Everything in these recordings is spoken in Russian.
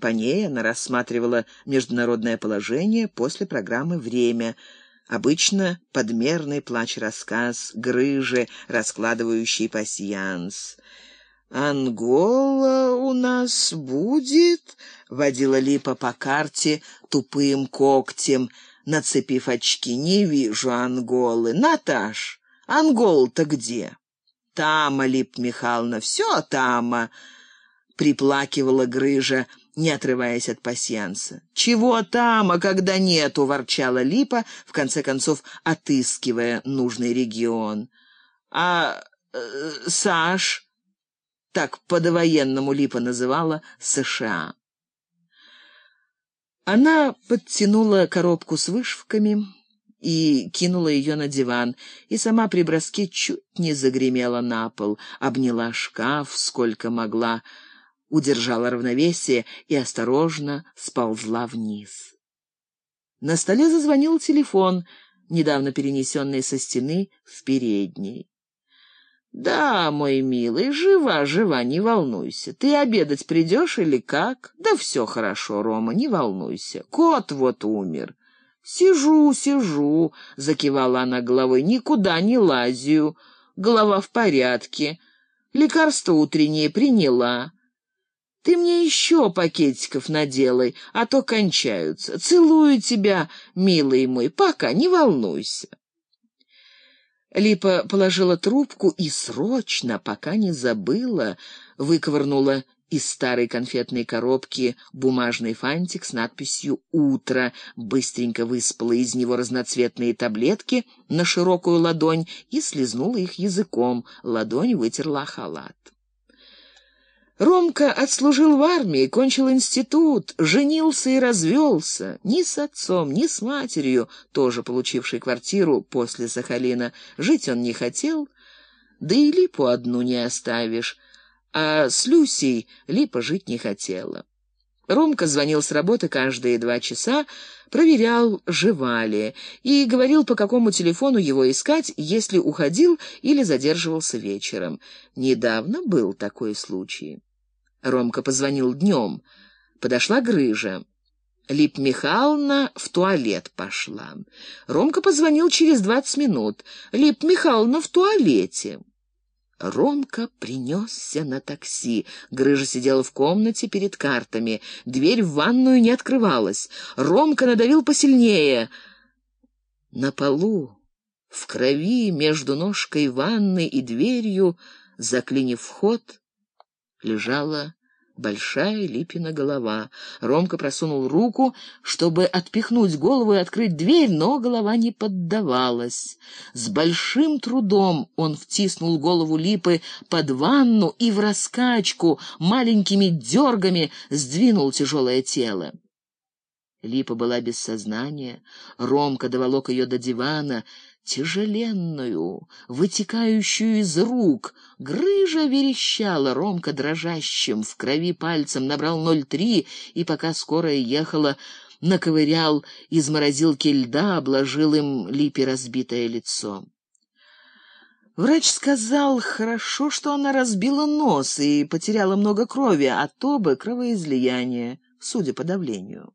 По ней она рассматривала международное положение после программы «Время», обычно подмерный плач-рассказ, грыжи, раскладывающий пасьянс. «Ангола у нас будет?» — водила Липа по карте тупым когтем, нацепив очки. «Не вижу Анголы. Наташ, Ангол-то где?» «Тама, Лип Михайловна, все Тама!» — приплакивала Грыжа, не отрываясь от пасьянса. «Чего там, а когда нету?» — ворчала Липа, в конце концов отыскивая нужный регион. «А э, Саш...» — так по-довоенному Липа называла США. Она подтянула коробку с вышивками и кинула ее на диван, и сама при броске чуть не загремела на пол, обняла шкаф сколько могла, удержала равновесие и осторожно сползла вниз. На столе зазвонил телефон, недавно перенесенный со стены в передней. «Да, мой милый, жива, жива, не волнуйся. Ты обедать придешь или как?» «Да все хорошо, Рома, не волнуйся. Кот вот умер». «Сижу, сижу», — закивала она головой, — «никуда не лазю. Голова в порядке. Лекарство утреннее приняла. Ты мне еще пакетиков наделай, а то кончаются. Целую тебя, милый мой, пока, не волнуйся. Липа положила трубку и срочно, пока не забыла, выковырнула из старой конфетной коробки бумажный фантик с надписью «Утро», быстренько выспала из него разноцветные таблетки на широкую ладонь и слезнула их языком, ладонь вытерла халат. Ромка отслужил в армии, кончил институт, женился и развелся. Ни с отцом, ни с матерью, тоже получившей квартиру после Сахалина, жить он не хотел, да и Липу одну не оставишь, а с Люсей Липа жить не хотела. Ромка звонил с работы каждые два часа, проверял, жива ли, и говорил, по какому телефону его искать, если уходил или задерживался вечером. Недавно был такой случай. Ромка позвонил днем. Подошла Грыжа. Лип Михайловна в туалет пошла. Ромка позвонил через двадцать минут. Лип Михайловна в туалете. Ромка принесся на такси. Грыжа сидела в комнате перед картами. Дверь в ванную не открывалась. Ромка надавил посильнее. На полу, в крови, между ножкой ванны и дверью, заклинив вход, лежала большая Липина голова. Ромка просунул руку, чтобы отпихнуть голову и открыть дверь, но голова не поддавалась. С большим трудом он втиснул голову Липы под ванну и в раскачку маленькими дергами сдвинул тяжелое тело. Липа была без сознания. Ромка доволок ее до дивана, тяжеленную, вытекающую из рук. Грыжа верещала, Ромка дрожащим, в крови пальцем набрал ноль три, и пока скорая ехала, наковырял из морозилки льда, обложил им липи разбитое лицо. Врач сказал, хорошо, что она разбила нос и потеряла много крови, а то бы кровоизлияние, судя по давлению.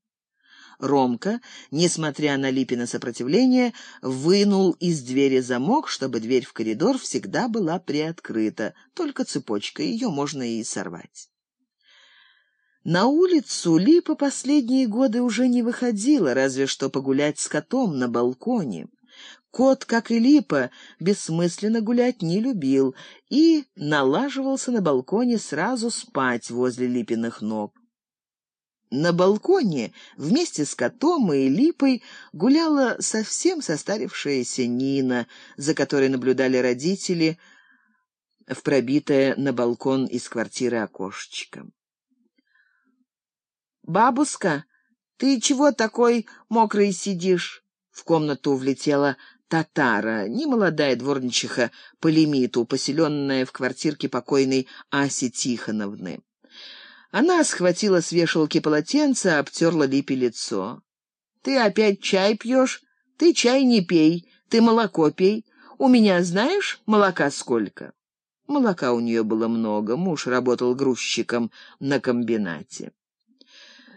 Ромка, несмотря на Липина сопротивление, вынул из двери замок, чтобы дверь в коридор всегда была приоткрыта, только цепочкой, ее можно и сорвать. На улицу Липа последние годы уже не выходила, разве что погулять с котом на балконе. Кот, как и Липа, бессмысленно гулять не любил и налаживался на балконе сразу спать возле Липиных ног. На балконе вместе с котом и липой гуляла совсем состарившаяся Нина, за которой наблюдали родители в пробитое на балкон из квартиры окошечко. «Бабушка, ты чего такой мокрый сидишь?» В комнату влетела татара, немолодая дворничиха по лимиту, поселенная в квартирке покойной Аси Тихоновны. Она схватила с вешалки полотенце, обтерла Липе лицо. «Ты опять чай пьешь? Ты чай не пей, ты молоко пей. У меня, знаешь, молока сколько?» Молока у нее было много, муж работал грузчиком на комбинате.